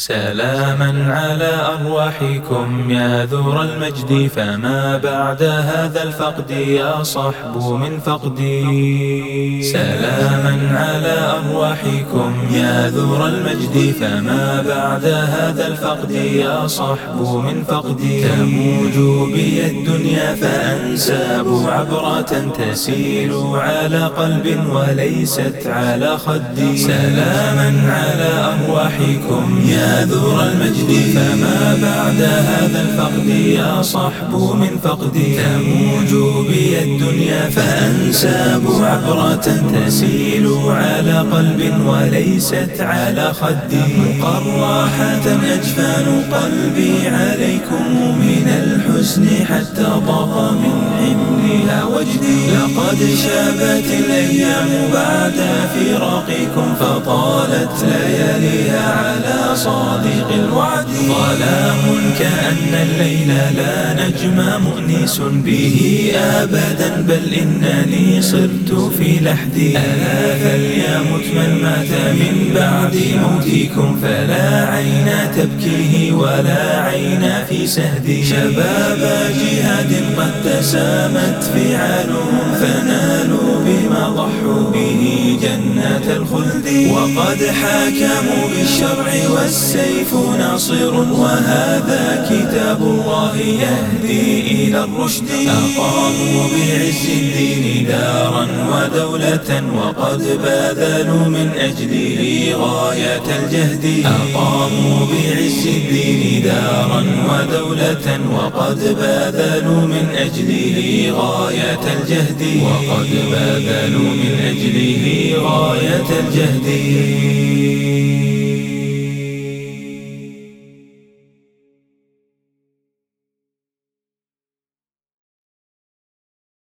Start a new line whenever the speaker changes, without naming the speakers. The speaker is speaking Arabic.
سلاما على أرواحكم يا ذور المجد فما بعد هذا الفقد يا صحب من فقدي. سلاما على أرواحكم يا ذور المجد فما بعد هذا الفقد يا صحب من فقدي. تموج بي الدنيا فأنساب عبرة تسيل على قلب وليست على خدي. سلاما على أرواحكم يا ذور المجد فما بعد هذا الفقد يا صحب من فقدي تموج بي الدنيا فأنساب عبرة تسيل على قلب وليست على خدي قراحة أجفان قلبي عليكم من الحسن حتى ضاق من حملها وجدي. لقد شابت الأيام بعد فراقكم فطالت لياليها صادق الوعد. ظلام كأن الليل لا نجم مؤنس به أبدا بل إنني صرت في لحدي ألا فليمت من مات من بعد موتكم فلا عين تبكيه ولا عين في سهدي شباب جهاد قد تسامت فعالهم فنالوا الخلد وقد حاكموا بالشرع والسيف ناصر وهذا كتاب الله يهدي إلى الرشد. أقاموا بعز الدين دارا ودولة وقد باذلوا من أجله غاية الجهد. أقاموا بعز الدين دارا ودولة وقد باذلوا من أجله غاية الجهد. وقد باذلوا من أجله غاية الجهد.